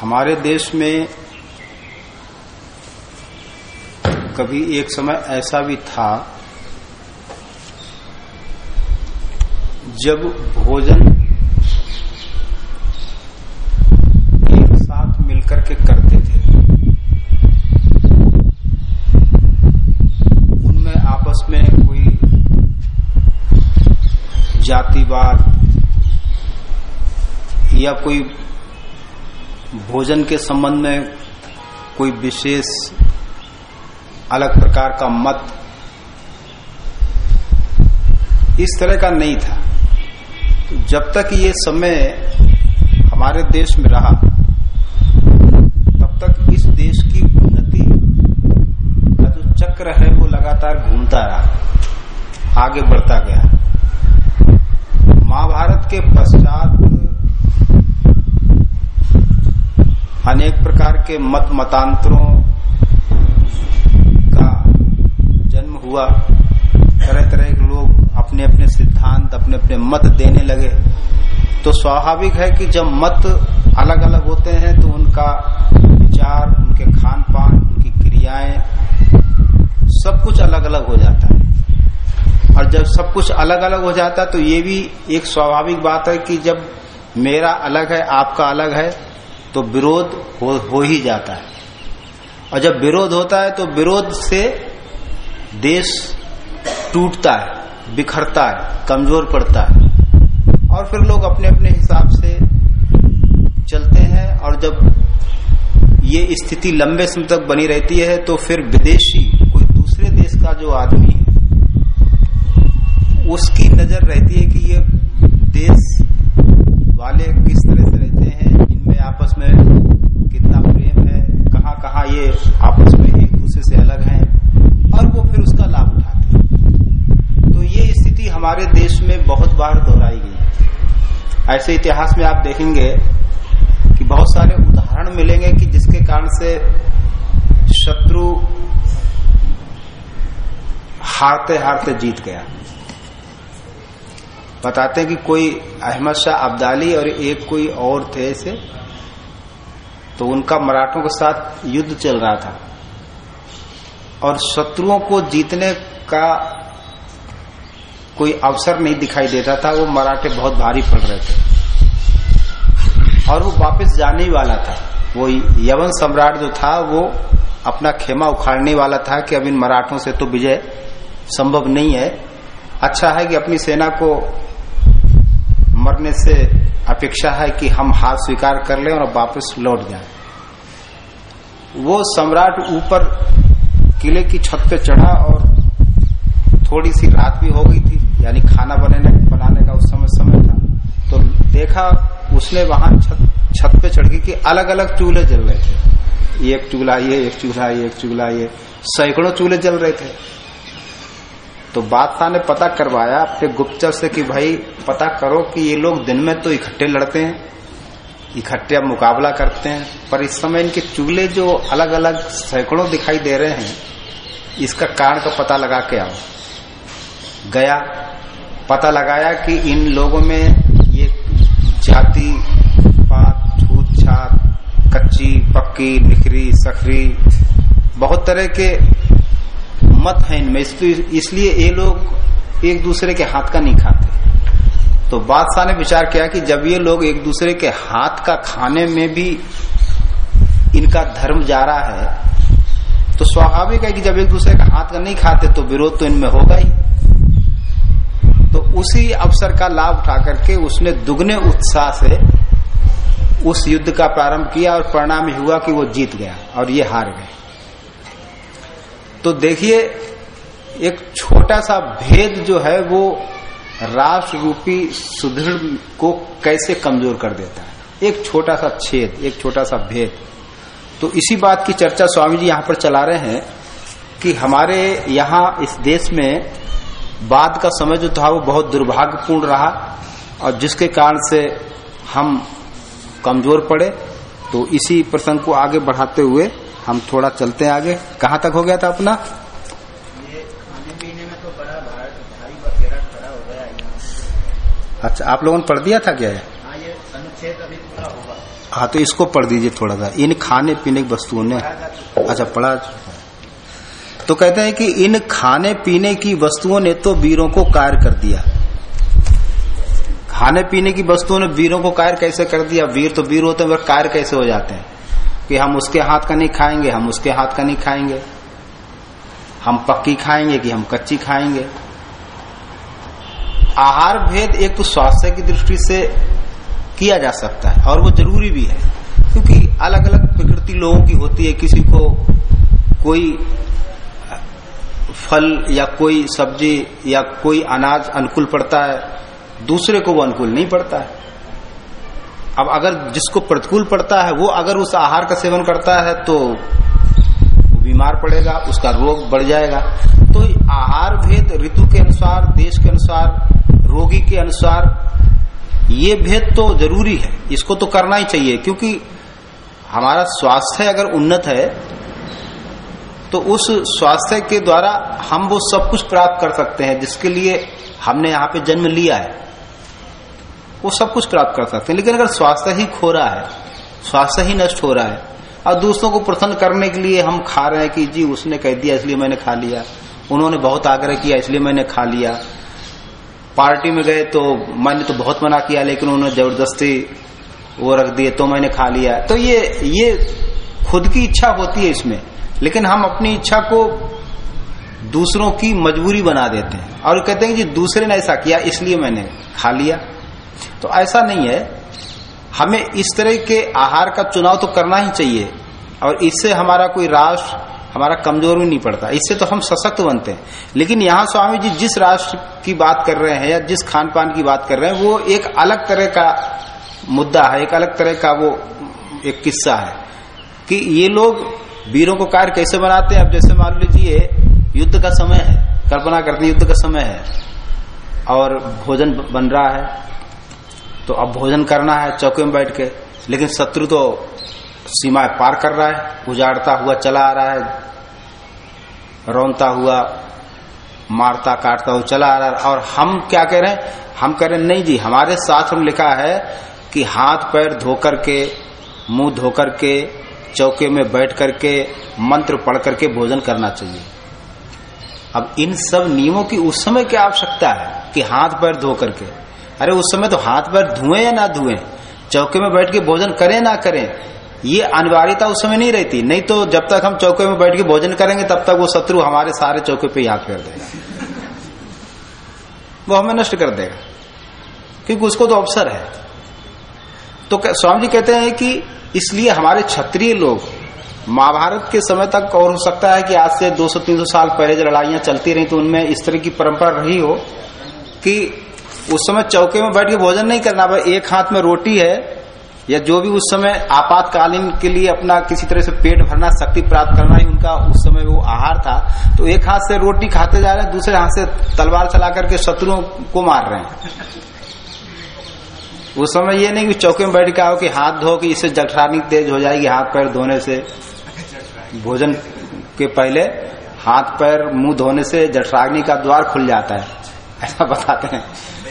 हमारे देश में कभी एक समय ऐसा भी था, जब भोजन एक साथ मिलकर के करते थे। उनमें आपस में कोई जातिवाद या कोई भोजन के संबंध में कोई विशेष अलग प्रकार का मत इस तरह का नहीं था। जब तक ये समय हमारे देश में रहा, तब तक इस देश की उन्नति का जो चक्र है, वो लगातार घूमता रहा, आगे बढ़ता गया। महाभारत के पश्चात अनेक प्रकार के मत मतांतरों का जन्म हुआ। तरह तरह के लोग अपने अपने सिद्धांत, अपने अपने मत देने लगे। तो स्वाभाविक है कि जब मत अलग अलग होते हैं तो उनका विचार, उनके खान पान उनकी क्रियाएँ सब कुछ अलग अलग हो जाता है। और जब सब कुछ अलग अलग हो जाता है तो ये भी एक स्वाभाविक बात है कि जब मेरा अलग है, आपका अलग है तो विरोध हो, हो ही जाता है। और जब विरोध होता है तो विरोध से देश टूटता है बिखरता है कमज़ोर पड़ता है। और फिर लोग अपने अपने हिसाब से चलते हैं और जब ये स्थिति लंबे समय तक बनी रहती है तो फिर विदेशी कोई दूसरे देश का जो आदमी है उसकी नज़र रहती है कि ये देश वाले किस तरह से रहते हैं इनमें आपस में कितना प्रेम है कहाँ कहाँ ये आपस में एक दूसरे से अलग हैं और वो फिर उसका लाभ उठाते हैं। तो ये स्थिति हमारे देश में बहुत बार दोहराई गई। ऐसे इतिहास में आप देखेंगे कि बहुत सारे उदाहरण मिलेंगे कि जिसके कारण से शत्रु हारते हारते जीत गया। बताते हैं कि कोई अहमद शाह अब्दाली और एक कोई और थे ऐसे तो उनका मराठों के साथ युद्ध चल रहा था। और शत्रुओं को जीतने का कोई अवसर नहीं दिखाई देता था, वो मराठे बहुत भारी पड़ रहे थे। और वो वापस जाने ही वाला था। वो यवन सम्राट जो था, वो अपना खेमा उखाड़ने वाला था कि अब इन मराठों से तो विजय संभव नहीं है। अच्छा है कि अपनी सेना को मरने से अपेक्षा है कि हम हार स्वीकार कर लें और वापस लौट जाएँ। वो सम्राट ऊपर किले की छत पे चढ़ा और थोड़ी सी रात भी हो गई थी, यानी खाना बनाने बनाने का उस समय समय था। तो देखा उसने वहाँ छत छत पे चढ़ गई कि अलग अलग चूल्हे जल रहे थे। एक चूल्हा, ये एक चूल्हा, ये एक चूल्हा, ये सैकड़ों चूल्हे जल रहे थे। तो बादशाह ने पता करवाया अपने गुप्तचर से कि भाई, पता करो कि ये लोग दिन में तो इकट्ठे लड़ते हैं, इकट्ठे अब मुकाबला करते हैं, पर इस समय इनके चूल्हे जो अलग अलग सैकड़ों दिखाई दे रहे हैं, इसका कारण का पता लगा के आओ। गया, पता लगाया कि इन लोगों में ये जाति, पात, छूत, छात, कच्ची, पक्की निखरी सखरी, बहुत तरह के मत है इनमें। इसलिए ये लोग एक दूसरे के हाथ का नहीं खाते। तो बादशाह ने विचार किया कि जब ये लोग एक दूसरे के हाथ का खाने में भी इनका धर्म जा रहा है तो स्वाभाविक है कि जब एक दूसरे का हाथ का नहीं खाते तो विरोध तो इनमें होगा ही। तो उसी अवसर का लाभ उठा करके उसने दुगने उत्साह से उस युद्ध का प्रारंभ किया और परिणाम हुआ कि वो जीत गया और ये हार गए। तो देखिए, एक छोटा सा भेद जो है, वो राष्ट्र रूपी सुदृढ़ को कैसे कमज़ोर कर देता है? एक छोटा सा छेद, एक छोटा सा भेद। तो इसी बात की चर्चा स्वामी जी यहाँ पर चला रहे हैं कि हमारे यहाँ इस देश में बाद का समय जो था, वो बहुत दुर्भाग्यपूर्ण रहा और जिसके कारण से हम कमज़ोर पड़े। तो इसी प्रसंग को आगे बढ़ाते हुए हम थोड़ा चलते हैं आगे। कहाँ तक हो गया था अपना? अच्छा आप लोगों ने पढ़ दिया था क्या हाँ हाँ तो इसको पढ़ दीजिए थोड़ा सा। इन खाने पीने की वस्तुओं ने। अच्छा पढ़ा तो कहते हैं कि इन खाने पीने की वस्तुओं ने तो वीरों को कार्य कर दिया। खाने पीने की वस्तुओं ने वीरों को कार्य कैसे कर दिया? वीर तो वीर होते हैं कार्य कैसे हो जाते हैं? कि हम उसके हाथ का नहीं खाएँगे, हम उसके हाथ का नहीं खाएँगे। हम पक्की खाएँगे कि हम कच्ची खाएँगे। आहार भेद एक तो स्वास्थ्य की दृष्टि से किया जा सकता है, और वो ज़रूरी भी है, क्योंकि अलग अलग प्रकृति लोगों की होती है। किसी को कोई फल या कोई सब्ज़ी या कोई अनाज अनुकूल पड़ता है, दूसरे को वो अनुकूल नहीं पड़ता है। अब अगर जिसको प्रतिकूल पड़ता है, वो अगर उस आहार का सेवन करता है तो बीमार पड़ेगा, उसका रोग बढ़ जाएगा। तो आहार भेद ऋतु के अनुसार, देश के अनुसार, रोगी के अनुसार, ये भेद तो ज़रूरी है। इसको तो करना ही चाहिए, क्योंकि हमारा स्वास्थ्य अगर उन्नत है तो उस स्वास्थ्य के द्वारा हम वो सब कुछ प्राप्त कर सकते हैं, जिसके लिए हमने यहाँ पे जन्म लिया है। वो सब कुछ प्राप्त कर सकते हैं लेकिन अगर स्वास्थ्य ही खो रहा है, स्वास्थ्य ही नष्ट हो रहा है, और दूसरों को प्रसन्न करने के लिए हम खा रहे हैं कि जी उसने कह दिया, इसलिए मैंने खा लिया। उन्होंने बहुत आग्रह किया, इसलिए मैंने खा लिया। पार्टी में गए तो मैंने तो बहुत मना किया, लेकिन उन्होंने ज़बरदस्ती वो रख दिए तो मैंने खा लिया। तो ये ये खुद की इच्छा होती है इसमें। लेकिन हम अपनी इच्छा को दूसरों की मजबूरी बना देते हैं। और कहते हैं कि दूसरे ने ऐसा किया, इसलिए मैंने खा लिया। तो ऐसा नहीं है। हमें इस तरह के आहार का चुनाव तो करना ही चाहिए और इससे हमारा कोई राष्ट्र, हमारा कमज़ोर भी नहीं पड़ता। इससे तो हम सशक्त बनते हैं। लेकिन यहाँ स्वामी जी जिस राष्ट्र की बात कर रहे हैं या जिस खान पान की बात कर रहे हैं, वो एक अलग तरह का मुद्दा है, एक अलग तरह का वो एक किस्सा है कि ये लोग वीरों को कार्य कैसे बनाते हैं? अब जैसे मान लीजिए, युद्ध का समय है, कल्पना करते युद्ध का समय है और भोजन बन रहा है। तो अब भोजन करना है चौके में बैठ के। लेकिन शत्रु तो सीमाएँ पार कर रहा है, उजाड़ता हुआ, चला आ रहा है रौनता हुआ, मारता, काटता हुआ, चला आ रहा है। और हम क्या कह रहे हैं? हम कह रहे हैं, नहीं जी, हमारे साथ में लिखा है कि हाथ पैर धोकर के मुँह धोकर के चौके में बैठ करके, मंत्र पढ़ करके भोजन करना चाहिए। अब इन सब नियमों की उस समय क्या आवश्यकता है कि हाथ पैर धो करके? अरे उस समय तो हाथ पैर धुएँ या ना धुएँ? चौके में बैठ के भोजन करें ना करें? ये अनिवार्यता उस समय नहीं रहती। नहीं तो जब तक हम चौके में बैठ के भोजन करेंगे, तब तक वो शत्रु हमारे सारे चौके पे याद कर देगा। वो हमें नष्ट कर देगा। क्योंकि उसको तो अवसर है। तो स्वामी जी कहते हैं कि इसलिए हमारे क्षत्रिय लोग महाभारत के समय तक, और हो सकता है कि आज से 200-300 साल पहले जो लड़ाइयाँ चलती रही तो उनमें इस तरह की परंपरा रही हो कि उस समय चौके में बैठ के भोजन नहीं करना, भाई, एक हाथ में रोटी है, या जो भी उस समय आपातकालीन के लिए अपना किसी तरह से पेट भरना, शक्ति प्राप्त करना ही उनका उस समय वो आहार था तो एक हाथ से रोटी खाते जा रहे हैं, दूसरे हाथ से तलवार चला करके शत्रुओं को मार रहे हैं। उस समय ये नहीं कि चौके में बैठ के आओ कि हाथ धो कि इससे जठरानी तेज हो जाएगी, हाथ पैर धोने से। भोजन के पहले हाथ पैर मुँह धोने से जठराग्नि का द्वार खुल जाता है, ऐसा बताते हैं।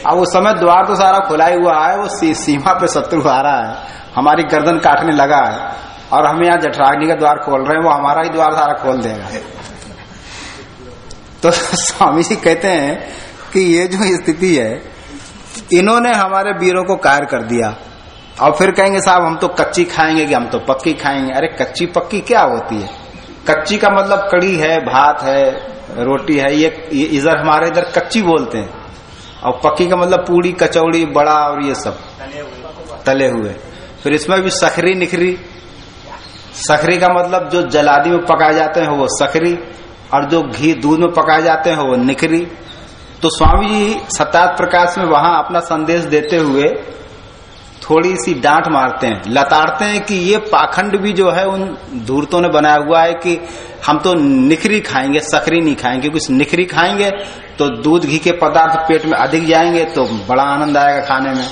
अब उस समय द्वार तो सारा खुला हुआ है, वो सीमा पे शत्रु आ रहा है। हमारी गर्दन काटने लगा है। और हम यहाँ जठराग्नि का द्वार खोल रहे हैं, वो हमारा ही द्वार सारा खोल देगा। तो स्वामी जी कहते हैं कि ये जो स्थिति है, इन्होंने हमारे वीरों को कार्य कर दिया। और फिर कहेंगे, साहब, हम तो कच्ची खाएँगे कि हम तो पक्की खाएँगे। अरे, कच्ची पक्की क्या होती है? कच्ची का मतलब कड़ी है, भात है, रोटी है ये इधर हमारे इधर कच्ची बोलते हैं। और पक्की का मतलब पूड़ी कचौड़ी, बड़ा और ये सब। तले हुए। फिर इसमें भी सखरी निखरी। सखरी का मतलब जो जलादी में पकाए जाते हैं वो सखरी, और जो घी दूध में पकाए जाते हैं वो निखरी। तो स्वामी जी सत्यात प्रकाश में वहाँ अपना संदेश देते हुए थोड़ी सी डांट मारते हैं, लताड़ते हैं कि ये पाखंड भी जो है उन धूर्तों ने बनाया हुआ है कि हम तो निखरी खाएँगे सकरी नहीं खाएँगे, क्योंकि निखरी खाएँगे तो दूध घी के पदार्थ पेट में अधिक जाएँगे तो बड़ा आनंद आएगा खाने में।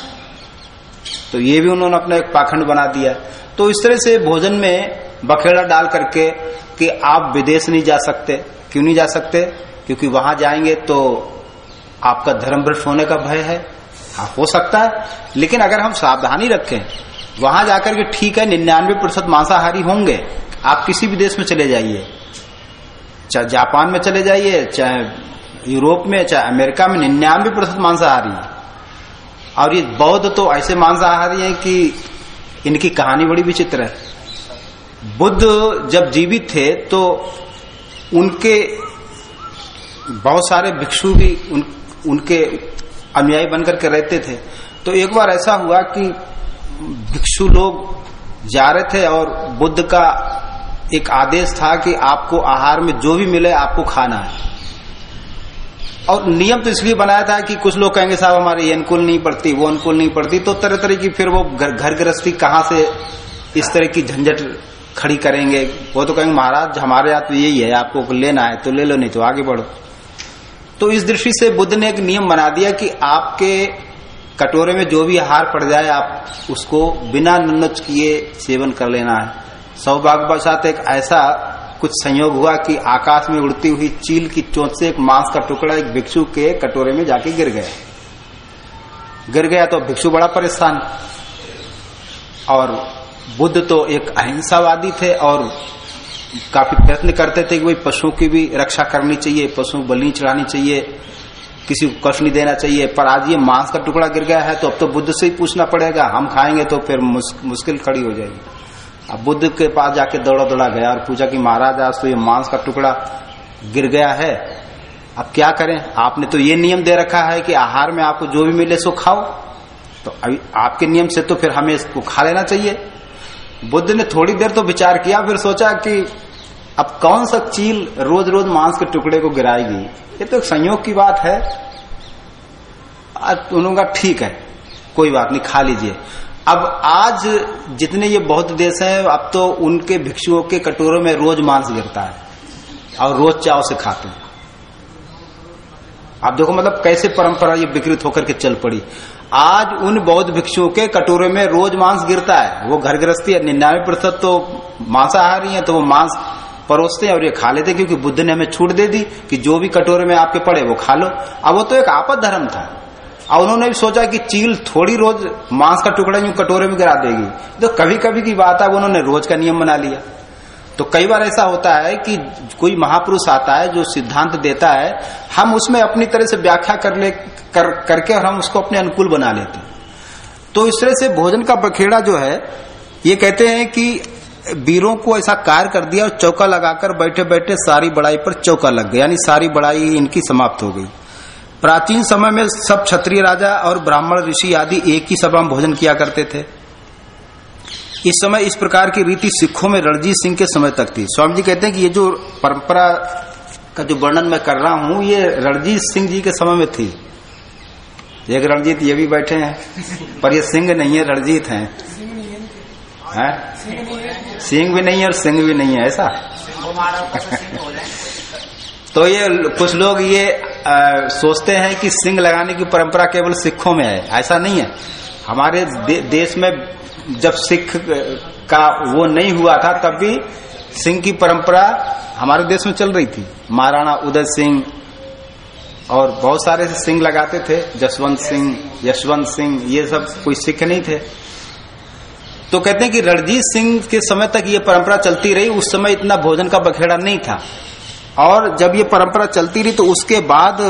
तो ये भी उन्होंने अपना एक पाखंड बना दिया। तो इस तरह से भोजन में बखेड़ा डाल करके कि आप विदेश नहीं जा सकते। क्यों नहीं जा सकते? क्योंकि वहाँ जाएँगे तो आपका धर्म भ्रष्ट होने का भय है। हाँ हो सकता है। लेकिन अगर हम सावधानी रखें, वहाँ जाकर के ठीक है, निन्यानवे प्रतिशत मांसाहारी होंगे। आप किसी भी देश में चले जाइए। चाहे जापान में चले जाइए, चाहे यूरोप में चाहे अमेरिका में निन्यानवे प्रतिशत मांसाहारी है। और ये बौद्ध तो ऐसे मांसाहारी हैं कि इनकी कहानी बड़ी विचित्र है। बुद्ध जब जीवित थे तो उनके बहुत सारे भिक्षु भी उन, उनके अनुयायी बनकर के रहते थे। तो एक बार ऐसा हुआ कि भिक्षु लोग जा रहे थे और बुद्ध का एक आदेश था कि आपको आहार में जो भी मिले आपको खाना है। और नियम तो इसलिए बनाया था कि कुछ लोग कहेंगे, साहब, हमारे ये अनुकूल नहीं पड़ती, वो अनुकूल नहीं पड़ती। तो तरह तरह की फिर वो घर गृहस्थी कहाँ से इस तरह की झंझट खड़ी करेंगे? वो तो कहेंगे, महाराज, हमारे यहाँ तो यही है, आपको लेना है तो ले लो, नहीं तो आगे बढ़ो। तो इस दृष्टि से बुद्ध ने एक नियम बना दिया कि आपके कटोरे में जो भी आहार पड़ जाए, आप उसको बिना नुनच किए सेवन कर लेना है। सौभाग्यवशात एक ऐसा कुछ संयोग हुआ कि आकाश में उड़ती हुई चील की चोट से एक मांस का टुकड़ा एक भिक्षु के कटोरे में जाके गिर गया। गिर गया तो भिक्षु बड़ा परेशान। और बुद्ध तो एक अहिंसावादी थे और काफ़ी प्रयत्न करते थे कि भाई पशुओं की भी रक्षा करनी चाहिए, पशुओं बलि चढ़ानी चाहिए, किसी को कष्ट नहीं देना चाहिए। पर आज ये मांस का टुकड़ा गिर गया है तो अब तो बुद्ध से ही पूछना पड़ेगा, हम खाएँगे तो फिर मुश्किल खड़ी हो जाएगी। अब बुद्ध के पास जाके दौड़ा दौड़ा गया और पूछा कि महाराज, आज तो ये मांस का टुकड़ा गिर गया है। अब क्या करें? आपने तो ये नियम दे रखा है कि आहार में आपको जो भी मिले सो खाओ। तो अभी आपके नियम से तो फिर हमें इसको खा लेना चाहिए। बुद्ध ने थोड़ी देर तो विचार किया, फिर सोचा कि अब कौन सा चील रोज रोज मांस के टुकड़े को गिराएगी? ये तो एक संयोग की बात है। उन्होंने कहा, ठीक है, कोई बात नहीं, खा लीजिए। अब आज जितने ये बौद्ध देश हैं, अब तो उनके भिक्षुओं के कटोरों में रोज मांस गिरता है और रोज चाव से खाते हैं। आप देखो मतलब कैसे परंपरा ये विकृत होकर के चल पड़ी। आज उन बौद्ध भिक्षुओं के कटोरे में रोज मांस गिरता है। वो घर गृहस्थी है, निन्यानवे प्रतिशत तो मांसाहारी है तो वो मांस परोसते हैं और ये खा लेते क्योंकि बुद्ध ने हमें छूट दे दी कि जो भी कटोरे में आपके पड़े, वो खा लो। अब वो तो एक आपद धर्म था। और उन्होंने भी सोचा कि चील थोड़ी रोज मांस का टुकड़ा यूँ कटोरे में गिरा देगी। तो कभी कभी की बात है उन्होंने रोज का नियम बना लिया। तो कई बार ऐसा होता है कि कोई महापुरुष आता है जो सिद्धांत देता है हम उसमें अपनी तरह से व्याख्या कर ले कर, करके और हम उसको अपने अनुकूल बना लेते हैं। तो इस तरह से भोजन का बखेड़ा जो है ये कहते हैं कि वीरों को ऐसा कार्य कर दिया और चौका लगाकर बैठे बैठे सारी बड़ाई पर चौका लग गया यानी सारी बड़ाई इनकी समाप्त हो गई। प्राचीन समय में सब क्षत्रिय राजा और ब्राह्मण ऋषि आदि एक ही सभा में भोजन किया करते थे। इस समय इस प्रकार की रीति सिखों में रणजीत सिंह के समय तक थी। स्वामी जी कहते हैं कि ये जो परंपरा का जो वर्णन मैं कर रहा हूँ, ये रणजीत सिंह जी के समय में थी। एक रणजीत ये भी बैठे हैं, पर ये सिंह नहीं है, रणजीत हैं। है? सिंह भी नहीं है और सिंह भी नहीं है, ऐसा? तो ये कुछ लोग ये आ, सोचते हैं कि सिंह लगाने की परंपरा केवल सिखों में है। ऐसा नहीं है। हमारे दे, देश में जब सिख का वो नहीं हुआ था तब भी सिंह की परंपरा हमारे देश में चल रही थी। महाराणा उदय सिंह और बहुत सारे सिंह लगाते थे। जसवंत सिंह यशवंत सिंह ये सब कोई सिख नहीं थे। तो कहते हैं कि रणजीत सिंह के समय तक ये परंपरा चलती रही। उस समय इतना भोजन का बखेड़ा नहीं था। और जब ये परंपरा चलती रही तो उसके बाद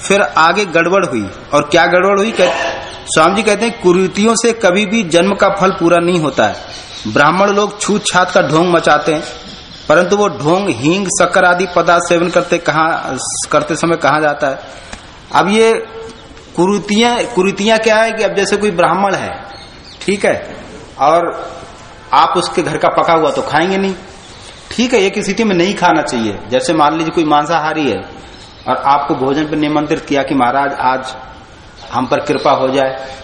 फिर आगे गड़बड़ हुई। और क्या गड़बड़ हुई? स्वामी जी कहते हैं, कुरीतियों से कभी भी जन्म का फल पूरा नहीं होता है। ब्राह्मण लोग छूत छात का ढोंग मचाते हैं। परंतु वो ढोंग, हींग, शक्कर आदि पदार्थ सेवन करते कहा, करते समय कहा जाता है? अब ये कुरीतियाँ कुरीतियाँ क्या है कि अब जैसे कोई ब्राह्मण है, ठीक है, और आप उसके घर का पका हुआ तो खाएँगे नहीं। ठीक है, एक स्थिति में नहीं खाना चाहिए। जैसे मान लीजिए कोई मांसाहारी है, और आपको भोजन पर निमंत्रित किया कि महाराज, आज हम पर कृपा हो जाए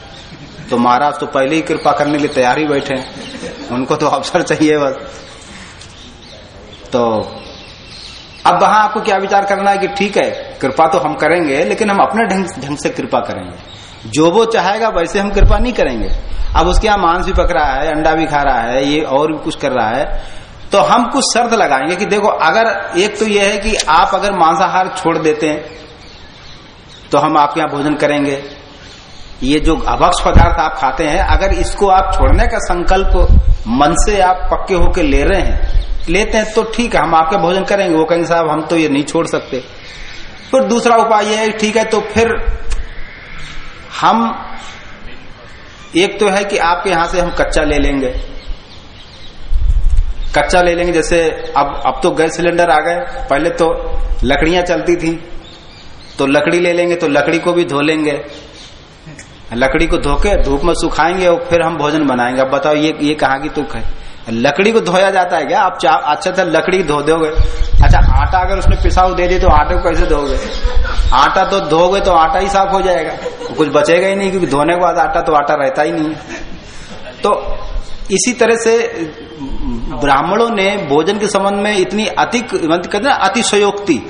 तो महाराज तो पहले ही कृपा करने के लिए तैयार ही बैठे हैं। उनको तो अवसर चाहिए बस। तो अब वहाँ आपको क्या विचार करना है कि ठीक है, कृपा तो हम करेंगे, लेकिन हम अपने ढंग ढंग से कृपा करेंगे। जो वो चाहेगा, वैसे हम कृपा नहीं करेंगे। अब उसके यहाँ मांस भी पक रहा है, अंडा भी खा रहा है, ये और भी कुछ कर रहा है। तो हम कुछ शर्त लगाएँगे कि देखो, अगर एक तो यह है कि आप अगर मांसाहार छोड़ देते हैं तो हम आपके यहाँ भोजन करेंगे। ये जो अभक्ष पदार्थ आप खाते हैं, अगर इसको आप छोड़ने का संकल्प मन से आप पक्के होके ले रहे हैं, लेते हैं तो ठीक है, हम आपके भोजन करेंगे। वो कहेंगे, साहब, हम तो ये नहीं छोड़ सकते। फिर दूसरा उपाय यह है, ठीक है तो फिर हम, एक तो है कि आपके यहाँ से हम कच्चा ले लेंगे। कच्चा ले लेंगे, जैसे अब अब तो गैस सिलेंडर आ गए। पहले तो लकड़ियाँ चलती थी तो लकड़ी ले लेंगे तो लकड़ी को भी धो लेंगे। लकड़ी को धो के धूप में सुखाएँगे और फिर हम भोजन बनाएँगे। अब बताओ, ये ये कहा की तुक है? लकड़ी को धोया जाता है क्या? आप अच्छा अच्छा लकड़ी धो दोगे। अच्छा आटा अगर उसने पिसाव दे दी तो आटे को कैसे धोगे? आटा तो धोगे तो आटा ही साफ़ हो जाएगा। कुछ बचेगा ही नहीं, क्योंकि धोने के बाद आटा तो आटा रहता ही नहीं तो इसी तरह से ब्राह्मणों ने भोजन के संबंध में इतनी अतिक कहते ना, अतिशयोक्ति।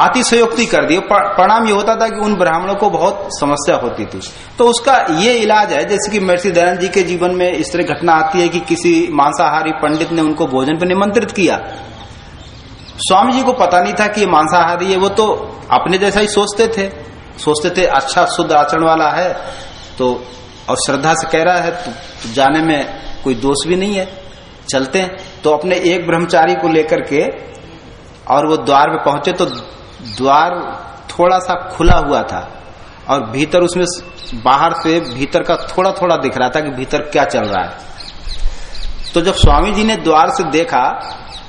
अतिशयोक्ति कर दी। परिणाम ये होता था कि उन ब्राह्मणों को बहुत समस्या होती थी। तो उसका ये इलाज है, जैसे कि महर्षि दयानंद जी के जीवन में इस तरह घटना आती है कि किसी मांसाहारी पंडित ने उनको भोजन पर निमंत्रित किया। स्वामी जी को पता नहीं था कि ये मांसाहारी है, वो तो अपने जैसा ही सोचते थे। सोचते थे अच्छा शुद्ध आचरण वाला है तो और श्रद्धा से कह रहा है तो जाने में कोई दोष भी नहीं है। चलते हैं। तो अपने एक ब्रह्मचारी को लेकर के और वो द्वार में पहुँचे तो द्वार थोड़ा सा खुला हुआ था और भीतर उसमें बाहर से भीतर का थोड़ा थोड़ा दिख रहा था कि भीतर क्या चल रहा है। तो जब स्वामी जी ने द्वार से देखा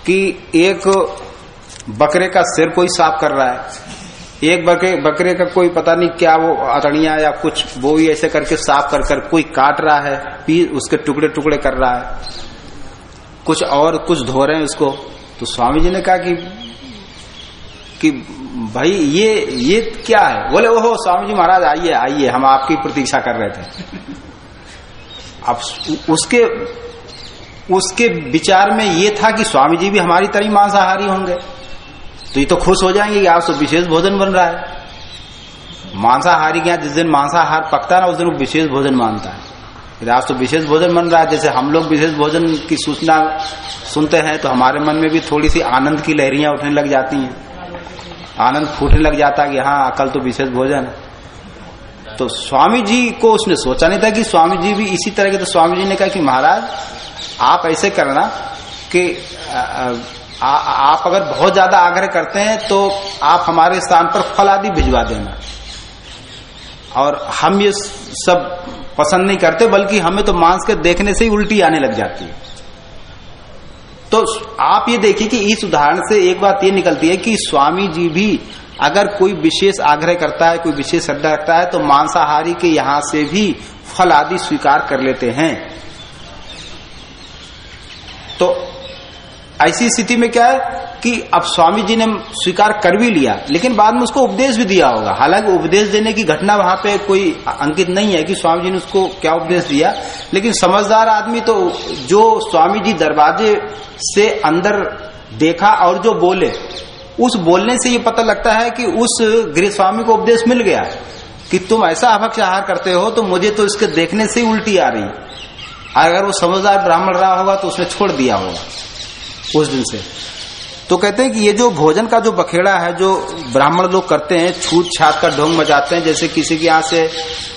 कि एक बकरे का सिर कोई साफ़ कर रहा है एक बकरे बकरे का कोई पता नहीं क्या वो अतड़िया या कुछ, वो ही ऐसे करके साफ़ कर कर कोई काट रहा है, पी, उसके टुकड़े टुकड़े कर रहा है। कुछ और, कुछ धो रहे हैं उसको। तो स्वामी जी ने कहा कि कि भाई, ये ये क्या है? बोले, ओहो, स्वामी जी महाराज, आइए आइए, हम आपकी प्रतीक्षा कर रहे थे। अब उसके उसके विचार में ये था कि स्वामी जी भी हमारी तरह मांसाहारी होंगे। तो ये तो खुश हो जाएँगे कि आज तो विशेष भोजन बन रहा है। मांसाहारी के यहाँ जिस दिन मांसाहार पकता है ना, उस दिन वो विशेष भोजन मानता है। आज तो विशेष भोजन बन रहा है, जैसे हम लोग विशेष भोजन की सूचना सुनते हैं तो हमारे मन में भी थोड़ी सी आनंद की लहरियाँ उठने लग जाती हैं। आनंद फूटने लग जाता है कि हाँ कल तो विशेष भोजन तो स्वामी जी को उसने सोचा नहीं था कि स्वामी जी भी इसी तरह के तो स्वामी जी ने कहा कि महाराज, आप ऐसे करना कि आ, आप अगर बहुत ज़्यादा आग्रह करते हैं तो आप हमारे स्थान पर फल आदि भिजवा देना। और हम ये सब पसंद नहीं करते बल्कि हमें तो मांस के देखने से ही उल्टी आने लग जाती है। तो आप ये देखिए कि इस उदाहरण से एक बात ये निकलती है कि स्वामी जी भी अगर कोई विशेष आग्रह करता है कोई विशेष श्रद्धा रखता है तो मांसाहारी के यहाँ से भी फल आदि स्वीकार कर लेते हैं। तो ऐसी स्थिति में क्या है कि अब स्वामी जी ने स्वीकार कर भी लिया, लेकिन बाद में उसको उपदेश भी दिया होगा। हालाँकि उपदेश देने की घटना वहाँ पे कोई अंकित नहीं है कि स्वामी जी ने उसको क्या उपदेश दिया, लेकिन समझदार आदमी तो जो स्वामी जी दरवाजे से अंदर देखा और जो बोले, उस बोलने से ये पता लगता है कि उस गृह स्वामी को उपदेश मिल गया कि तुम ऐसा अभक्ष आहार करते हो तो मुझे तो इसके देखने से उल्टी आ रही। अगर वो समझदार ब्राह्मण रहा होगा तो उसने छोड़ दिया होगा। उस दिन से। तो कहते हैं कि ये जो भोजन का जो बखेड़ा है, जो ब्राह्मण लोग करते हैं, छूत छात का ढोंग मचाते हैं, जैसे किसी के यहाँ से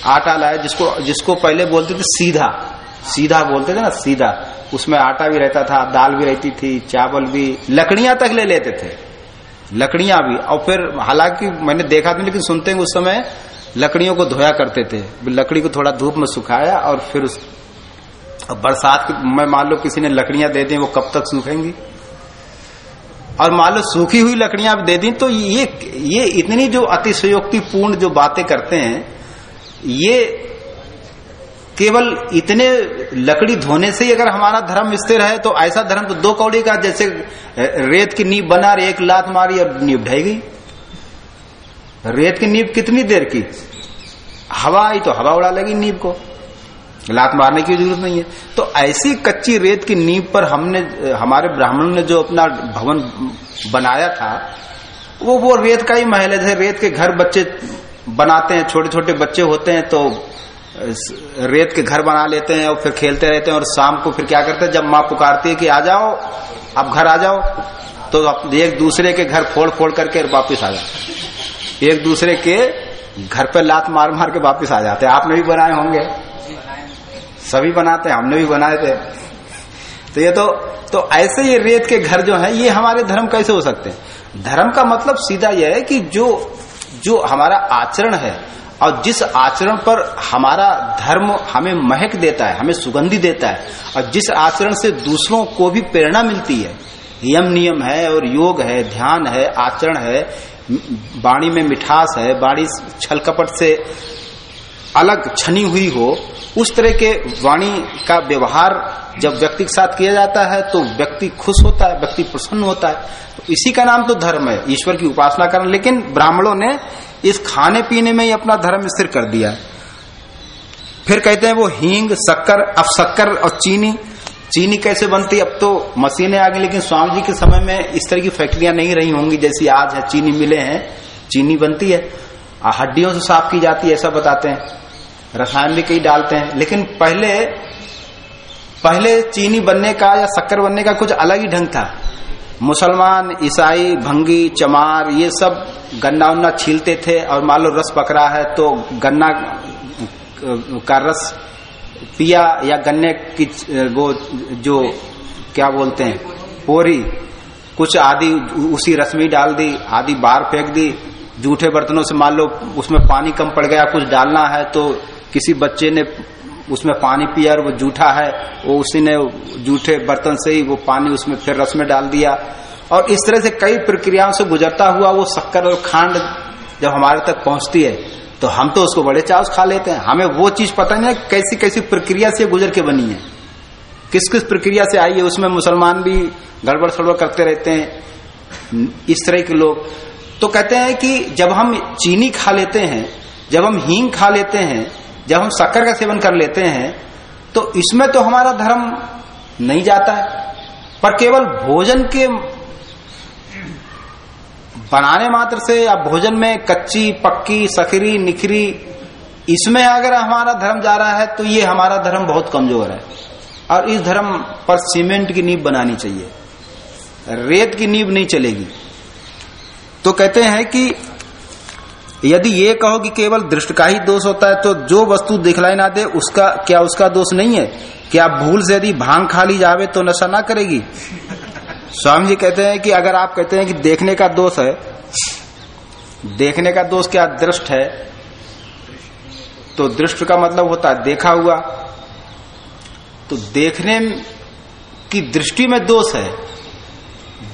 आटा लाए जिसको जिसको पहले बोलते थे सीधा सीधा बोलते थे ना, सीधा। उसमें आटा भी रहता था, दाल भी रहती थी, चावल भी, लकड़ियाँ तक ले लेते थे। लकड़ियाँ भी। और फिर हालाँकि मैंने देखा था लेकिन सुनते हैं उस समय लकड़ियों को धोया करते थे। लकड़ी को थोड़ा धूप में सुखाया और फिर उस बरसात में मान लो किसी ने लकड़ियाँ दे दी, वो कब तक सूखेंगी? और मान लो सूखी हुई लकड़ियाँ दे दी तो ये ये इतनी जो अतिशयोक्ति पूर्ण जो बातें करते हैं, ये केवल इतने लकड़ी धोने से ही अगर हमारा धर्म स्थिर है तो ऐसा धर्म तो दो कौड़ी का जैसे रेत की नींव बना रही, एक लात मारी और नींव ढह गई। रेत की नींव कितनी देर की? हवा आई तो हवा उड़ा लगी नींव को। लात मारने की ज़रूरत नहीं है। तो ऐसी कच्ची रेत की नींव पर हमने, हमारे ब्राह्मणों ने जो अपना भवन बनाया था, वो वो रेत का ही महल है। रेत के घर बच्चे बनाते हैं छोटे छोटे बच्चे होते हैं तो रेत के घर बना लेते हैं और फिर खेलते रहते हैं और शाम को फिर क्या करते हैं? जब माँ पुकारती है कि आ जाओ, अब घर आ जाओ तो एक दूसरे के घर फोड़ फोड़ करके वापिस आ जाते एक दूसरे के घर पर लात मार मार के वापिस आ जाते हैं। आपने भी बनाए होंगे। सभी बनाते हैं, हमने भी बनाए थे। तो ये तो तो ऐसे ये रेत के घर जो है, ये हमारे धर्म कैसे हो सकते हैं? धर्म का मतलब सीधा यह है कि जो जो हमारा आचरण है, और जिस आचरण पर हमारा धर्म हमें महक देता है, हमें सुगंधि देता है, और जिस आचरण से दूसरों को भी प्रेरणा मिलती है, यम नियम है और योग है, ध्यान है, आचरण है वाणी में मिठास है वाणी छल कपट से अलग छनी हुई हो उस तरह के वाणी का व्यवहार जब व्यक्ति के साथ किया जाता है तो व्यक्ति खुश होता है, व्यक्ति प्रसन्न होता है। इसी का नाम तो धर्म है, ईश्वर की उपासना करना। लेकिन ब्राह्मणों ने इस खाने पीने में ही अपना धर्म स्थिर कर दिया। फिर कहते हैं वो हींग, शक्कर, अब शक्कर और चीनी। चीनी कैसे बनती अब तो मशीनें आ गई, लेकिन स्वामी जी के समय में इस तरह की फैक्ट्रियाँ नहीं रही होंगी, जैसी आज है, चीनी मिले हैं, चीनी बनती है। हड्डियों से साफ़ की जाती है, ऐसा बताते हैं। रसायन भी कई डालते हैं, लेकिन पहले पहले चीनी बनने का या शक्कर बनने का कुछ अलग ही ढंग था। मुसलमान, ईसाई, भंगी, चमार, ये सब गन्ना उन्ना छीलते थे और मान लो रस पकड़ा है तो गन्ना, का रस पिया या गन्ने की, वो जो, क्या बोलते हैं, पोरी, कुछ आदि उसी रस में डाल दी, आदि बाहर फेंक दी, जूठे बर्तनों से मान लो उसमें पानी कम पड़ गया, कुछ डालना है तो किसी बच्चे ने उसमें पानी पिया और वो जूठा है, वो उसी ने जूठे बर्तन से ही वो पानी उसमें फिर रस में डाल दिया। और इस तरह से कई प्रक्रियाओं से गुजरता हुआ वो शक्कर और खांड जब हमारे तक पहुँचती है तो हम तो उसको बड़े चाव खा लेते हैं। हमें वो चीज़ पता नहीं है कैसी कैसी प्रक्रिया से गुजर के बनी है। किस किस प्रक्रिया से आई है, उसमें मुसलमान भी गड़बड़ सड़बड़ करते रहते हैं, इस तरह के लोग। तो कहते हैं कि जब हम चीनी खा लेते हैं, जब हम हींग खा लेते हैं जब हम शक्कर का सेवन कर लेते हैं तो इसमें तो हमारा धर्म नहीं जाता है। पर केवल भोजन के बनाने मात्र से या भोजन में कच्ची, पक्की, सखरी, निखरी, इसमें अगर हमारा धर्म जा रहा है तो ये हमारा धर्म बहुत कमज़ोर है। और इस धर्म पर सीमेंट की नींव बनानी चाहिए। रेत की नींव नहीं चलेगी। तो कहते हैं कि यदि ये कहो कि केवल दृष्ट का ही दोष होता है तो जो वस्तु दिखलाई ना दे, उसका, क्या उसका दोष नहीं है? क्या भूल से यदि भाँग खा ली जावे तो नशा ना करेगी? स्वामी जी कहते हैं कि अगर आप कहते हैं कि देखने का दोष है, देखने का दोष क्या दृष्ट है? तो दृष्ट का मतलब होता है देखा हुआ। तो देखने की दृष्टि में दोष है।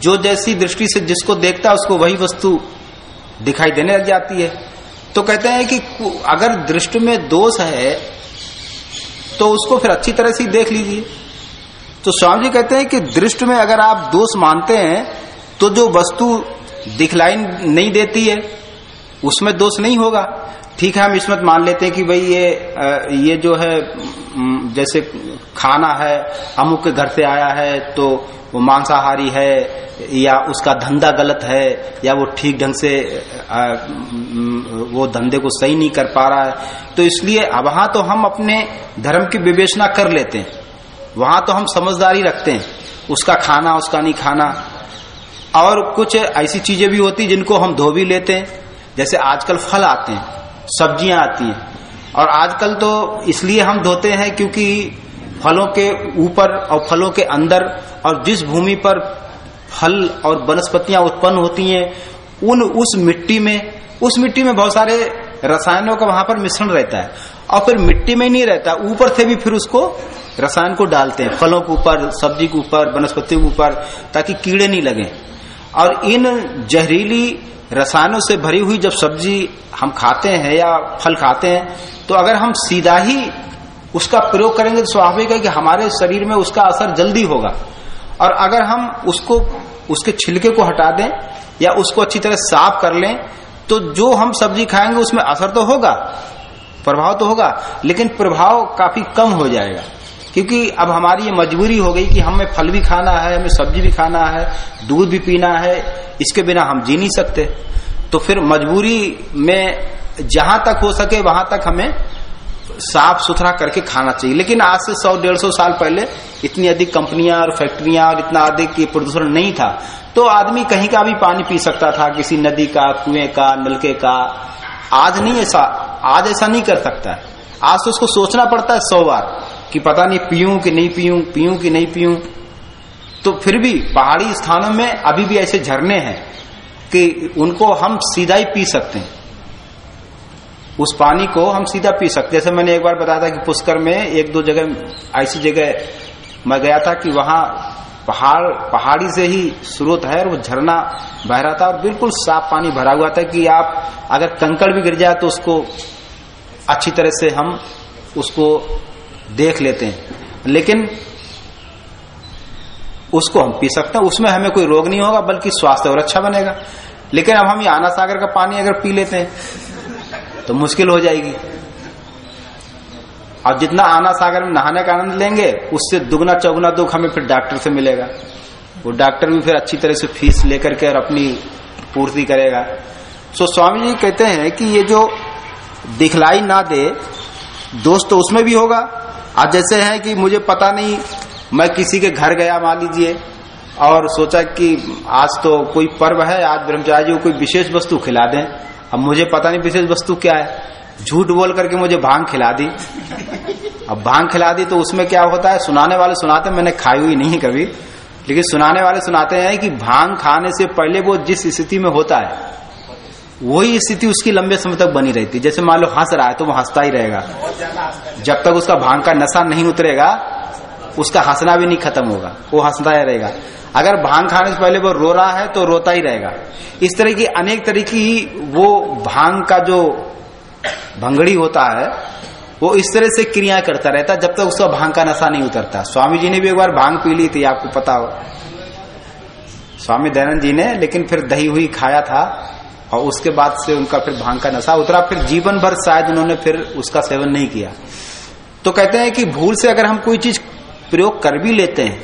जो जैसी दृष्टि से जिसको देखता है, उसको वही वस्तु दिखाई देने लग जाती है। तो कहते हैं कि अगर दृष्टि में दोष है तो उसको फिर अच्छी तरह से देख लीजिए। तो स्वामी जी कहते हैं कि दृष्टि में अगर आप दोष मानते हैं तो जो वस्तु दिखलाई नहीं देती है, उसमें दोष नहीं होगा। ठीक है, हम इसमें मान लेते हैं कि भाई ये ये जो है जैसे खाना है, अमुक के घर से आया है तो वो मांसाहारी है, या उसका धंधा गलत है, या वो ठीक ढंग से वो धंधे को सही नहीं कर पा रहा है तो इसलिए वहाँ तो हम अपने धर्म की विवेचना कर लेते हैं। वहाँ तो हम समझदारी रखते हैं, उसका खाना, उसका नहीं खाना। और कुछ ऐसी चीज़ें भी होती जिनको हम धो भी लेते हैं, जैसे आजकल फल आते हैं। सब्ज़ियाँ आती हैं। और आजकल तो इसलिए हम धोते हैं क्योंकि फलों के ऊपर और फलों के अंदर और जिस भूमि पर फल और वनस्पतियाँ उत्पन्न होती हैं, उन उस मिट्टी में, उस मिट्टी में बहुत सारे रसायनों का वहाँ पर मिश्रण रहता है। और फिर मिट्टी में नहीं रहता, ऊपर से भी फिर उसको रसायन को डालते हैं, फलों के ऊपर, सब्ज़ी के ऊपर वनस्पतियों के ऊपर, ताकि कीड़े नहीं लगे। और इन जहरीली रसायनों से भरी हुई जब सब्ज़ी हम खाते हैं या फल खाते हैं तो अगर हम सीधा ही उसका प्रयोग करेंगे तो स्वाभाविक है कि हमारे शरीर में उसका असर जल्दी होगा। और अगर हम उसको, उसके छिलके को हटा दें या उसको अच्छी तरह साफ़ कर लें तो जो हम सब्ज़ी खाएँगे उसमें असर तो होगा, प्रभाव तो होगा, लेकिन प्रभाव काफ़ी कम हो जाएगा। क्योंकि अब हमारी ये मजबूरी हो गई कि हमें फल भी खाना है, हमें सब्ज़ी भी खाना है, दूध भी पीना है, इसके बिना हम जी नहीं सकते। तो फिर मजबूरी में जहाँ तक हो सके वहाँ तक हमें साफ़ सुथरा करके खाना चाहिए। लेकिन आज से सौ, डेढ़ सौ साल पहले इतनी अधिक कंपनियाँ और फैक्ट्रियाँ और इतना अधिक प्रदूषण नहीं था। तो आदमी कहीं का भी पानी पी सकता था, किसी नदी का, कुएँ का, नलके का। आज नहीं ऐसा, आज ऐसा नहीं कर सकता आज तो उसको सोचना पड़ता है सौ बार। कि पता नहीं पीऊं कि नहीं पीऊं पीऊं कि नहीं पीऊं। तो फिर भी पहाड़ी स्थानों में अभी भी ऐसे झरने हैं कि उनको हम सीधा ही पी सकते हैं। उस पानी को हम सीधा पी सकते जैसे मैंने एक बार बताया था कि पुष्कर में एक दो जगह, ऐसी जगह मैं गया था कि वहाँ पहाड़, पहाड़ी से ही स्रोत है और वो झरना बह रहा था और बिल्कुल साफ़ पानी भरा हुआ था कि आप अगर कंकड़ भी गिर जाए तो उसको अच्छी तरह से हम उसको देख लेते हैं। लेकिन उसको हम पी सकते हैं, उसमें हमें कोई रोग नहीं होगा, बल्कि स्वास्थ्य और अच्छा बनेगा। लेकिन अब हम ये आना सागर का पानी अगर पी लेते हैं तो मुश्किल हो जाएगी। और जितना आना सागर में नहाने का आनंद लेंगे, उससे दुगना, चौगुना दुख हमें फिर डॉक्टर से मिलेगा। वो डॉक्टर भी फिर अच्छी तरह से फ़ीस लेकर के और अपनी पूर्ति करेगा। सो स्वामी जी कहते हैं कि ये जो दिखलाई ना दे, दोष तो उसमें भी होगा आज जैसे है कि मुझे पता नहीं, मैं किसी के घर गया मान लीजिए, और सोचा कि आज तो कोई पर्व है, आज ब्रह्मचारी जी को कोई विशेष वस्तु खिला दें। अब मुझे पता नहीं विशेष वस्तु क्या है। झूठ बोल करके मुझे भाँग खिला दी। अब भाँग खिला दी तो उसमें क्या होता है? सुनाने वाले सुनाते मैंने खाई हुई नहीं कभी। लेकिन सुनाने वाले सुनाते हैं कि भाँग खाने से पहले वो जिस स्थिति में होता है वही स्थिति उसकी लंबे समय तक बनी रहती। जैसे मान लो हंस रहा है तो वो हंसता ही रहेगा। जब तक उसका भाँग का नशा नहीं उतरेगा, उसका हंसना भी नहीं खत्म होगा। वो हंसता ही रहेगा। अगर भाँग खाने से पहले वो रो रहा है तो रोता ही रहेगा। इस तरह की अनेक तरह की वो भाँग का जो भंगड़ी होता है, वो इस तरह से क्रिया करता रहता जब तक उसका भाँग का नशा नहीं उतरता। स्वामी जी ने भी एक बार भाँग पी ली थी, आपको पता हो। स्वामी दयानंद जी ने, लेकिन फिर दही हुई खाया था। और उसके बाद से उनका फिर भाँग का नशा उतरा। फिर जीवन भर शायद उन्होंने फिर उसका सेवन नहीं किया। तो कहते हैं कि भूल से अगर हम कोई चीज़ प्रयोग कर भी लेते हैं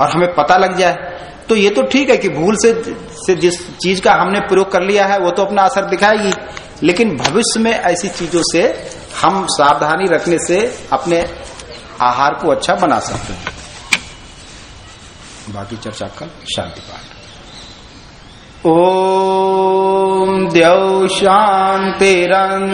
और हमें पता लग जाए तो ये तो ठीक है कि भूल से से जिस चीज़ का हमने प्रयोग कर लिया है, वो तो अपना असर दिखाएगी। लेकिन भविष्य में ऐसी चीज़ों से हम सावधानी रखने से अपने आहार को अच्छा बना सकते हैं। बाकी चर्चा कल शांति पाठ ओम द्यौ शांतिरंत